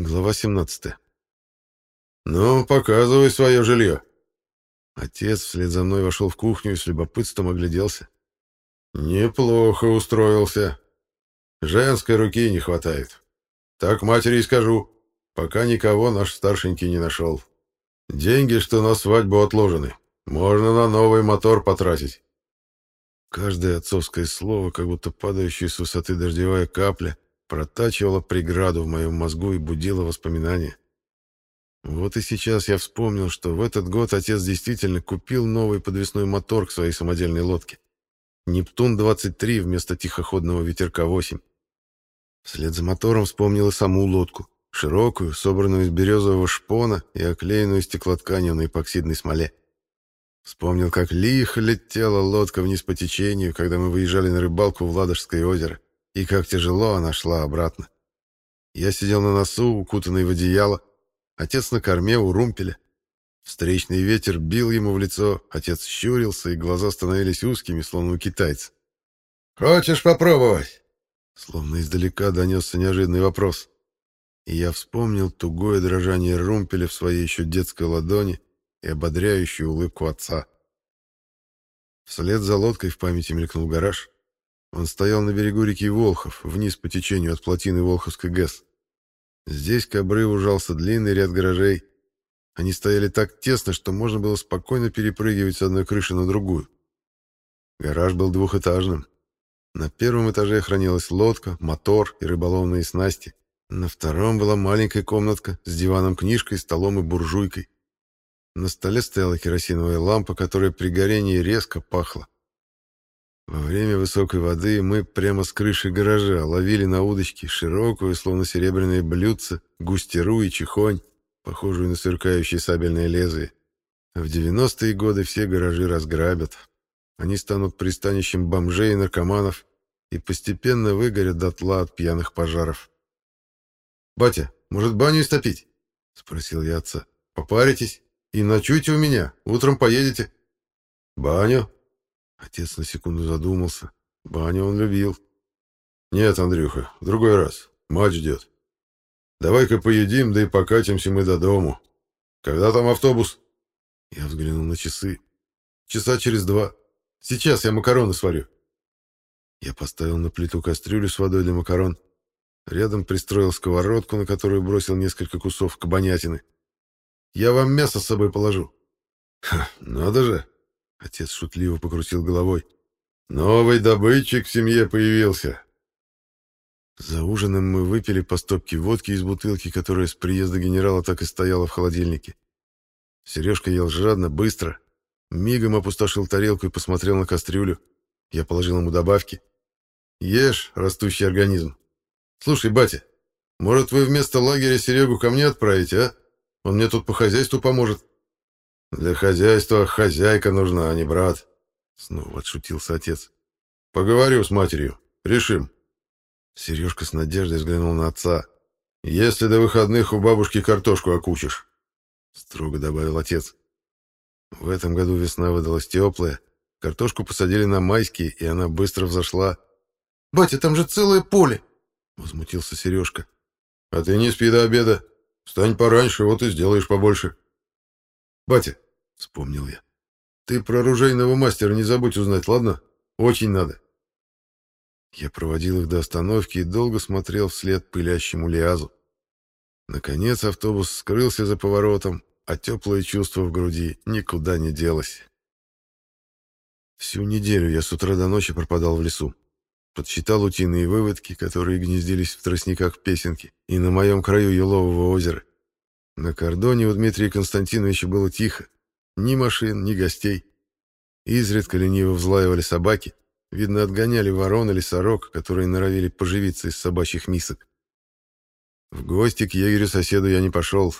Глава 17. «Ну, показывай свое жилье!» Отец вслед за мной вошел в кухню и с любопытством огляделся. «Неплохо устроился. Женской руки не хватает. Так матери и скажу, пока никого наш старшенький не нашел. Деньги, что на свадьбу отложены, можно на новый мотор потратить». Каждое отцовское слово, как будто падающая с высоты дождевая капля — протачивала преграду в моем мозгу и будила воспоминания. Вот и сейчас я вспомнил, что в этот год отец действительно купил новый подвесной мотор к своей самодельной лодке. «Нептун-23» вместо тихоходного «Ветерка-8». Вслед за мотором вспомнил и саму лодку. Широкую, собранную из березового шпона и оклеенную стеклотканью на эпоксидной смоле. Вспомнил, как лихо летела лодка вниз по течению, когда мы выезжали на рыбалку в Ладожское озеро. И как тяжело она шла обратно. Я сидел на носу, укутанный в одеяло, отец на корме у румпеля. Встречный ветер бил ему в лицо, отец щурился, и глаза становились узкими, словно у китайца. «Хочешь попробовать?» Словно издалека донесся неожиданный вопрос. И я вспомнил тугое дрожание румпеля в своей еще детской ладони и ободряющую улыбку отца. Вслед за лодкой в памяти мелькнул гараж. Он стоял на берегу реки Волхов, вниз по течению от плотины Волховской ГЭС. Здесь к обрыву жался длинный ряд гаражей. Они стояли так тесно, что можно было спокойно перепрыгивать с одной крыши на другую. Гараж был двухэтажным. На первом этаже хранилась лодка, мотор и рыболовные снасти. На втором была маленькая комнатка с диваном, книжкой, столом и буржуйкой. На столе стояла керосиновая лампа, которая при горении резко пахла. Во время высокой воды мы прямо с крыши гаража ловили на удочки широкую, словно серебряные блюдца, густеру и чехонь, похожую на сверкающие сабельные лезвия. В 90-е годы все гаражи разграбят. Они станут пристанищем бомжей и наркоманов и постепенно выгорят дотла от пьяных пожаров. «Батя, может, баню истопить?» — спросил я отца. «Попаритесь и ночуйте у меня, утром поедете». «Баню?» Отец на секунду задумался. Баню он любил. «Нет, Андрюха, в другой раз. Мать ждет. Давай-ка поедим, да и покатимся мы до дому. Когда там автобус?» Я взглянул на часы. «Часа через два. Сейчас я макароны сварю». Я поставил на плиту кастрюлю с водой для макарон. Рядом пристроил сковородку, на которую бросил несколько кусов кабанятины. «Я вам мясо с собой положу». «Ха, надо же!» Отец шутливо покрутил головой. «Новый добытчик в семье появился!» За ужином мы выпили по стопке водки из бутылки, которая с приезда генерала так и стояла в холодильнике. Сережка ел жадно, быстро. Мигом опустошил тарелку и посмотрел на кастрюлю. Я положил ему добавки. «Ешь, растущий организм. Слушай, батя, может, вы вместо лагеря Серегу ко мне отправите, а? Он мне тут по хозяйству поможет». «Для хозяйства хозяйка нужна, а не брат», — снова отшутился отец. «Поговорю с матерью. Решим». Сережка с надеждой взглянул на отца. «Если до выходных у бабушки картошку окучишь», — строго добавил отец. В этом году весна выдалась теплая. Картошку посадили на майские, и она быстро взошла. «Батя, там же целое поле!» — возмутился Сережка. «А ты не спи до обеда. Встань пораньше, вот и сделаешь побольше», «Батя», — вспомнил я, — «ты про оружейного мастера не забудь узнать, ладно? Очень надо». Я проводил их до остановки и долго смотрел вслед пылящему лиазу. Наконец автобус скрылся за поворотом, а теплое чувство в груди никуда не делось. Всю неделю я с утра до ночи пропадал в лесу. Подсчитал утиные выводки, которые гнездились в тростниках песенки, и на моем краю елового озера. На кордоне у Дмитрия Константиновича было тихо. Ни машин, ни гостей. Изредка лениво взлаивали собаки. Видно, отгоняли ворон или сорок, которые норовили поживиться из собачьих мисок. В гости к егерю-соседу я не пошел.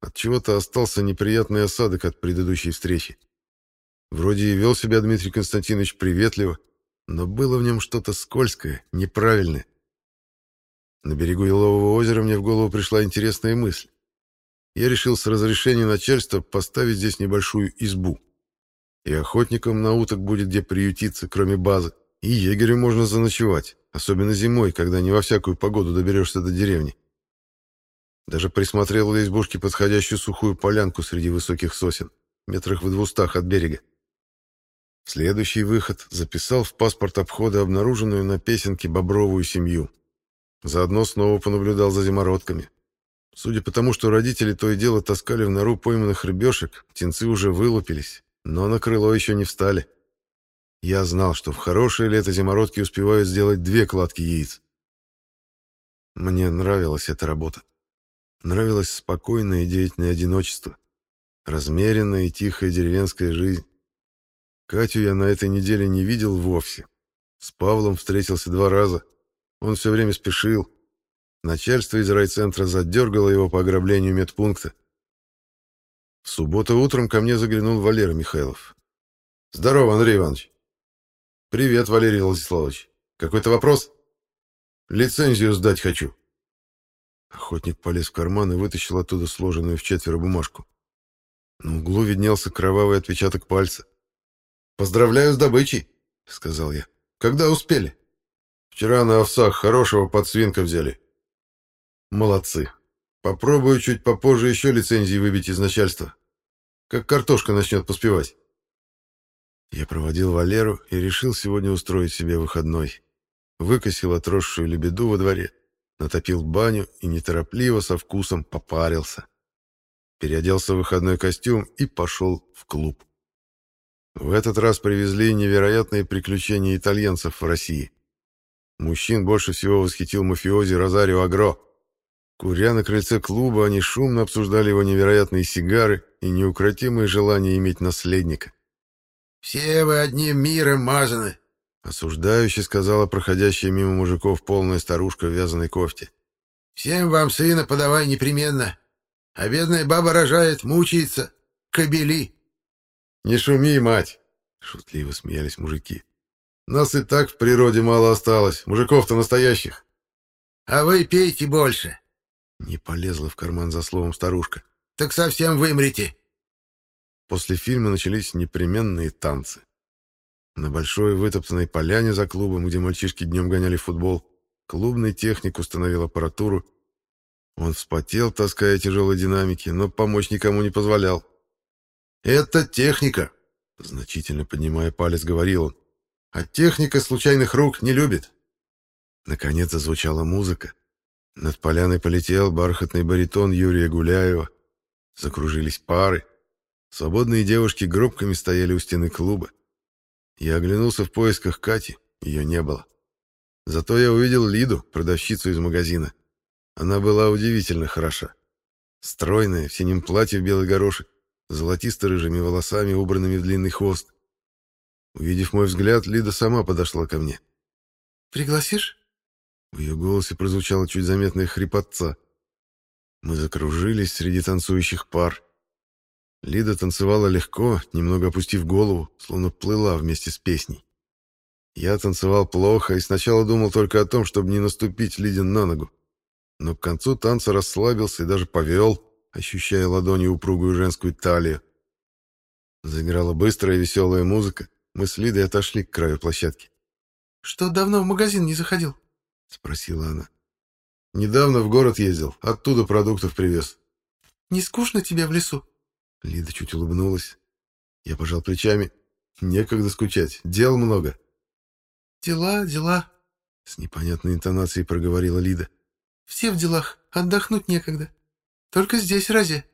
От чего то остался неприятный осадок от предыдущей встречи. Вроде и вел себя Дмитрий Константинович приветливо, но было в нем что-то скользкое, неправильное. На берегу Елового озера мне в голову пришла интересная мысль я решил с разрешения начальства поставить здесь небольшую избу. И охотникам на уток будет где приютиться, кроме базы. И егерю можно заночевать, особенно зимой, когда не во всякую погоду доберешься до деревни. Даже присмотрел для избушки подходящую сухую полянку среди высоких сосен, метрах в двухстах от берега. Следующий выход записал в паспорт обхода обнаруженную на песенке бобровую семью. Заодно снова понаблюдал за зимородками, Судя по тому, что родители то и дело таскали в нору пойманных рыбешек, птенцы уже вылупились, но на крыло еще не встали. Я знал, что в хорошее лето зимородки успевают сделать две кладки яиц. Мне нравилась эта работа. Нравилось спокойное и деятельное одиночество. Размеренная и тихая деревенская жизнь. Катю я на этой неделе не видел вовсе. С Павлом встретился два раза. Он все время спешил, Начальство из райцентра задергало его по ограблению медпункта. В субботу утром ко мне заглянул Валера Михайлов. «Здорово, Андрей Иванович!» «Привет, Валерий Владиславович! Какой-то вопрос?» «Лицензию сдать хочу!» Охотник полез в карман и вытащил оттуда сложенную в четверо бумажку. На углу виднелся кровавый отпечаток пальца. «Поздравляю с добычей!» — сказал я. «Когда успели?» «Вчера на овсах хорошего подсвинка взяли. Молодцы. Попробую чуть попозже еще лицензии выбить из начальства. Как картошка начнет поспевать. Я проводил Валеру и решил сегодня устроить себе выходной. Выкосил отросшую лебеду во дворе, натопил баню и неторопливо со вкусом попарился. Переоделся в выходной костюм и пошел в клуб. В этот раз привезли невероятные приключения итальянцев в России. Мужчин больше всего восхитил мафиози Розарио Агро — Куря на крыльце клуба, они шумно обсуждали его невероятные сигары и неукротимое желание иметь наследника. «Все вы одним миром мазаны», — осуждающе сказала проходящая мимо мужиков полная старушка в вязаной кофте. «Всем вам сына подавай непременно, а бедная баба рожает, мучается, кобели». «Не шуми, мать!» — шутливо смеялись мужики. «Нас и так в природе мало осталось, мужиков-то настоящих». «А вы пейте больше», не полезла в карман за словом старушка. «Так совсем вымрите!» После фильма начались непременные танцы. На большой вытоптанной поляне за клубом, где мальчишки днем гоняли футбол, клубный техник установил аппаратуру. Он вспотел, таская тяжелые динамики, но помочь никому не позволял. «Это техника!» — значительно поднимая палец, говорил он. «А техника случайных рук не любит!» Наконец зазвучала музыка. Над поляной полетел бархатный баритон Юрия Гуляева. Закружились пары. Свободные девушки гробками стояли у стены клуба. Я оглянулся в поисках Кати, ее не было. Зато я увидел Лиду, продавщицу из магазина. Она была удивительно хороша. Стройная, в синем платье в белый горошек, золотисто-рыжими волосами, убранными в длинный хвост. Увидев мой взгляд, Лида сама подошла ко мне. «Пригласишь?» В ее голосе прозвучала чуть заметная хрипотца. Мы закружились среди танцующих пар. Лида танцевала легко, немного опустив голову, словно плыла вместе с песней. Я танцевал плохо и сначала думал только о том, чтобы не наступить Лидин на ногу. Но к концу танца расслабился и даже повел, ощущая ладонью упругую женскую талию. Заиграла быстрая и веселая музыка. Мы с Лидой отошли к краю площадки. «Что давно в магазин не заходил?» — спросила она. «Недавно в город ездил. Оттуда продуктов привез». «Не скучно тебе в лесу?» Лида чуть улыбнулась. Я пожал плечами. «Некогда скучать. Дел много». «Дела, дела», — с непонятной интонацией проговорила Лида. «Все в делах. Отдохнуть некогда. Только здесь, Розе».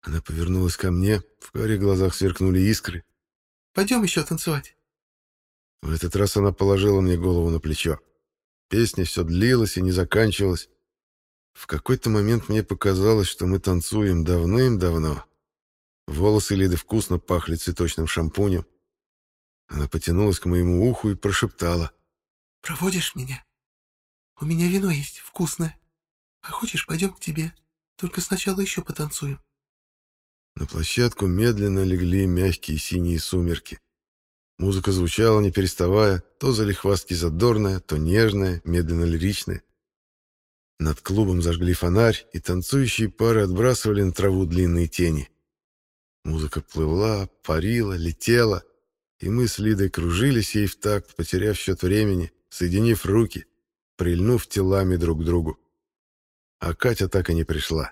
Она повернулась ко мне. В каре глазах сверкнули искры. «Пойдем еще танцевать». В этот раз она положила мне голову на плечо. Песня все длилась и не заканчивалась. В какой-то момент мне показалось, что мы танцуем давным-давно. Волосы Лиды вкусно пахли цветочным шампунем. Она потянулась к моему уху и прошептала. «Проводишь меня? У меня вино есть, вкусное. А хочешь, пойдем к тебе? Только сначала еще потанцуем». На площадку медленно легли мягкие синие сумерки. Музыка звучала, не переставая, то залихвастки задорная, то нежная, медленно-лиричная. Над клубом зажгли фонарь, и танцующие пары отбрасывали на траву длинные тени. Музыка плыла, парила, летела, и мы с Лидой кружились ей в такт, потеряв счет времени, соединив руки, прильнув телами друг к другу. А Катя так и не пришла.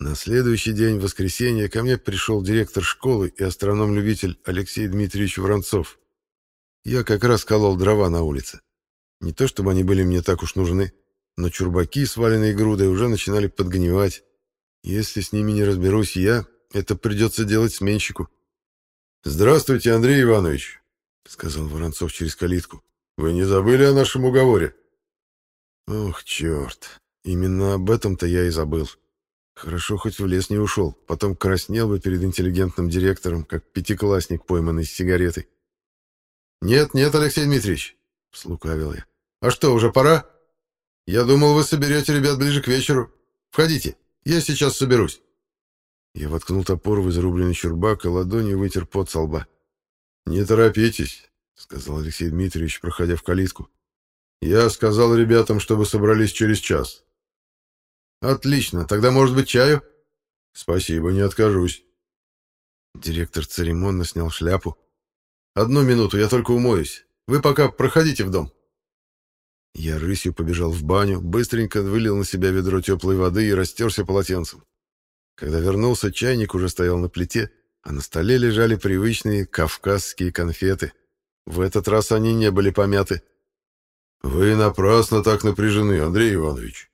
На следующий день, в воскресенье, ко мне пришел директор школы и астроном-любитель Алексей Дмитриевич Воронцов. Я как раз колол дрова на улице. Не то чтобы они были мне так уж нужны, но чурбаки, сваленные грудой, уже начинали подгнивать. Если с ними не разберусь я, это придется делать сменщику. «Здравствуйте, Андрей Иванович», — сказал Воронцов через калитку. «Вы не забыли о нашем уговоре?» «Ох, черт, именно об этом-то я и забыл». Хорошо, хоть в лес не ушел, потом краснел бы перед интеллигентным директором, как пятиклассник, пойманный с сигаретой. «Нет, нет, Алексей Дмитриевич», — слукавил я. «А что, уже пора? Я думал, вы соберете ребят ближе к вечеру. Входите, я сейчас соберусь». Я воткнул топор в изрубленный чурбак и ладонью вытер пот со лба. «Не торопитесь», — сказал Алексей Дмитриевич, проходя в калитку. «Я сказал ребятам, чтобы собрались через час. «Отлично. Тогда, может быть, чаю?» «Спасибо, не откажусь». Директор церемонно снял шляпу. «Одну минуту, я только умоюсь. Вы пока проходите в дом». Я рысью побежал в баню, быстренько вылил на себя ведро теплой воды и растерся полотенцем. Когда вернулся, чайник уже стоял на плите, а на столе лежали привычные кавказские конфеты. В этот раз они не были помяты. «Вы напрасно так напряжены, Андрей Иванович»,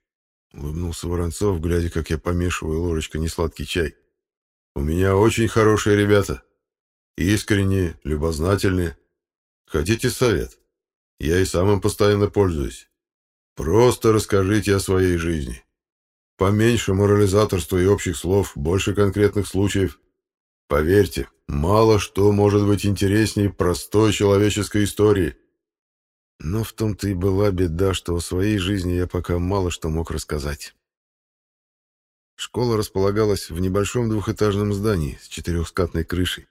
— улыбнулся Воронцов, глядя, как я помешиваю ложечкой несладкий чай. «У меня очень хорошие ребята. Искренние, любознательные. Хотите совет? Я и сам им постоянно пользуюсь. Просто расскажите о своей жизни. Поменьше морализаторства и общих слов, больше конкретных случаев. Поверьте, мало что может быть интереснее простой человеческой истории». Но в том-то и была беда, что о своей жизни я пока мало что мог рассказать. Школа располагалась в небольшом двухэтажном здании с четырехскатной крышей.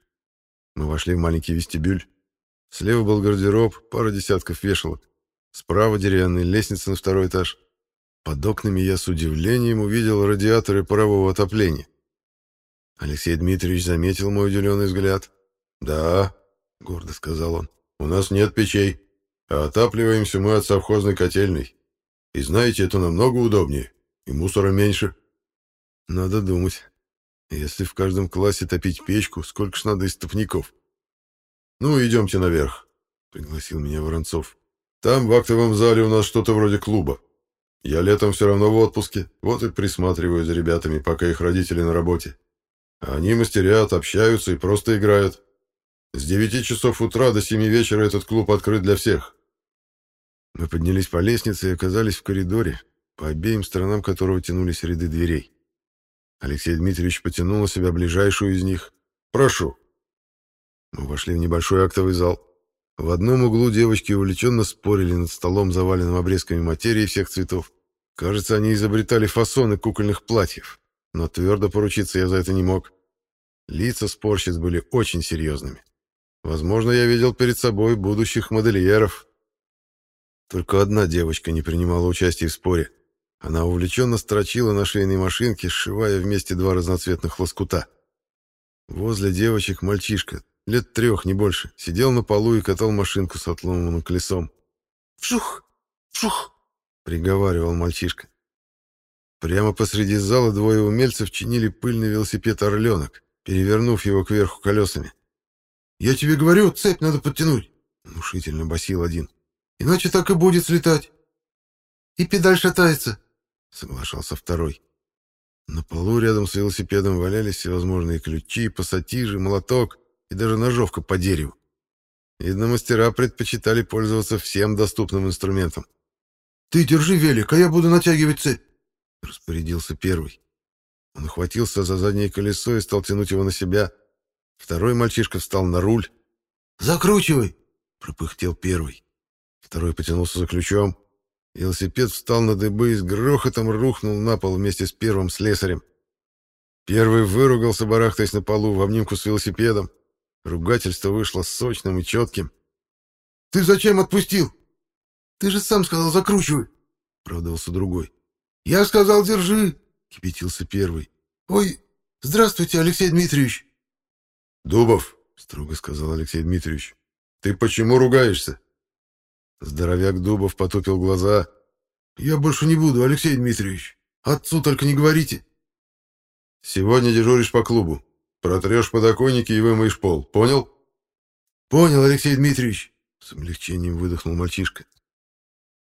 Мы вошли в маленький вестибюль. Слева был гардероб, пара десятков вешалок. Справа деревянная лестница на второй этаж. Под окнами я с удивлением увидел радиаторы парового отопления. Алексей Дмитриевич заметил мой удивленный взгляд. «Да», — гордо сказал он, — «у нас нет печей» отапливаемся мы от совхозной котельной. И знаете, это намного удобнее, и мусора меньше. Надо думать. Если в каждом классе топить печку, сколько ж надо истопников? Ну, идемте наверх, — пригласил меня Воронцов. Там в актовом зале у нас что-то вроде клуба. Я летом все равно в отпуске, вот и присматриваю за ребятами, пока их родители на работе. Они мастерят, общаются и просто играют. С девяти часов утра до семи вечера этот клуб открыт для всех. Мы поднялись по лестнице и оказались в коридоре, по обеим сторонам которого тянулись ряды дверей. Алексей Дмитриевич потянул на себя ближайшую из них. «Прошу». Мы вошли в небольшой актовый зал. В одном углу девочки увлеченно спорили над столом, заваленным обрезками материи всех цветов. Кажется, они изобретали фасоны кукольных платьев, но твердо поручиться я за это не мог. Лица спорщиц были очень серьезными. Возможно, я видел перед собой будущих модельеров, только одна девочка не принимала участия в споре. Она увлеченно строчила на швейной машинке, сшивая вместе два разноцветных лоскута. Возле девочек мальчишка, лет трех, не больше, сидел на полу и катал машинку с отломанным колесом. «Вжух! Вжух!» — приговаривал мальчишка. Прямо посреди зала двое умельцев чинили пыльный велосипед «Орленок», перевернув его кверху колесами. «Я тебе говорю, цепь надо подтянуть!» — внушительно басил один. Иначе так и будет слетать. И педаль шатается, соглашался второй. На полу рядом с велосипедом валялись всевозможные ключи, пассатижи, молоток и даже ножовка по дереву. Видно, мастера предпочитали пользоваться всем доступным инструментом. «Ты держи велик, а я буду натягивать цепь!» — распорядился первый. Он ухватился за заднее колесо и стал тянуть его на себя. Второй мальчишка встал на руль. «Закручивай!» — пропыхтел первый. Второй потянулся за ключом. Велосипед встал на дыбы и с грохотом рухнул на пол вместе с первым слесарем. Первый выругался, барахтаясь на полу, в обнимку с велосипедом. Ругательство вышло сочным и четким. «Ты зачем отпустил? Ты же сам сказал, закручивай!» — правдался другой. «Я сказал, держи!» — кипятился первый. «Ой, здравствуйте, Алексей Дмитриевич!» «Дубов!» — строго сказал Алексей Дмитриевич. «Ты почему ругаешься?» Здоровяк Дубов потупил глаза. «Я больше не буду, Алексей Дмитриевич. Отцу только не говорите». «Сегодня дежуришь по клубу. Протрешь подоконники и вымоешь пол. Понял?» «Понял, Алексей Дмитриевич», — с облегчением выдохнул мальчишка.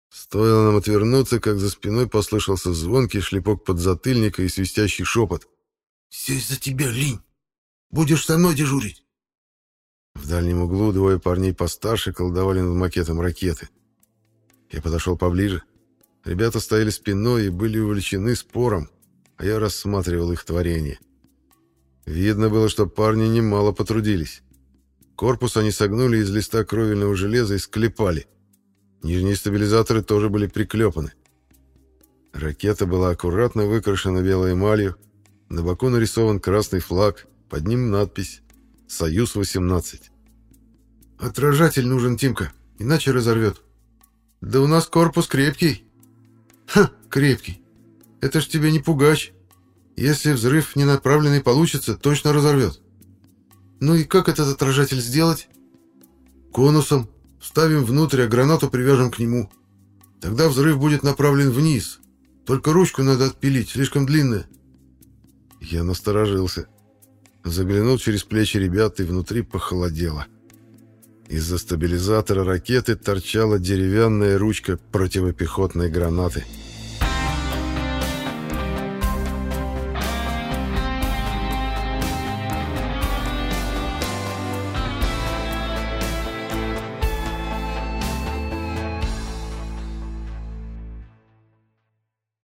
Стоило нам отвернуться, как за спиной послышался звонкий шлепок под подзатыльника и свистящий шепот. Все из-за тебя, лень! Будешь со мной дежурить!» В дальнем углу двое парней постарше колдовали над макетом ракеты. Я подошел поближе. Ребята стояли спиной и были увлечены спором, а я рассматривал их творение. Видно было, что парни немало потрудились. Корпус они согнули из листа кровельного железа и склепали. Нижние стабилизаторы тоже были приклепаны. Ракета была аккуратно выкрашена белой эмалью, на боку нарисован красный флаг, под ним надпись «Союз-18». «Отражатель нужен, Тимка, иначе разорвет». «Да у нас корпус крепкий». «Ха, крепкий. Это ж тебе не пугач. Если взрыв ненаправленный получится, точно разорвет». «Ну и как этот отражатель сделать?» «Конусом. Вставим внутрь, а гранату привяжем к нему. Тогда взрыв будет направлен вниз. Только ручку надо отпилить, слишком длинная». Я насторожился. Заглянул через плечи ребят и внутри похолодело. Из-за стабилизатора ракеты торчала деревянная ручка противопехотной гранаты —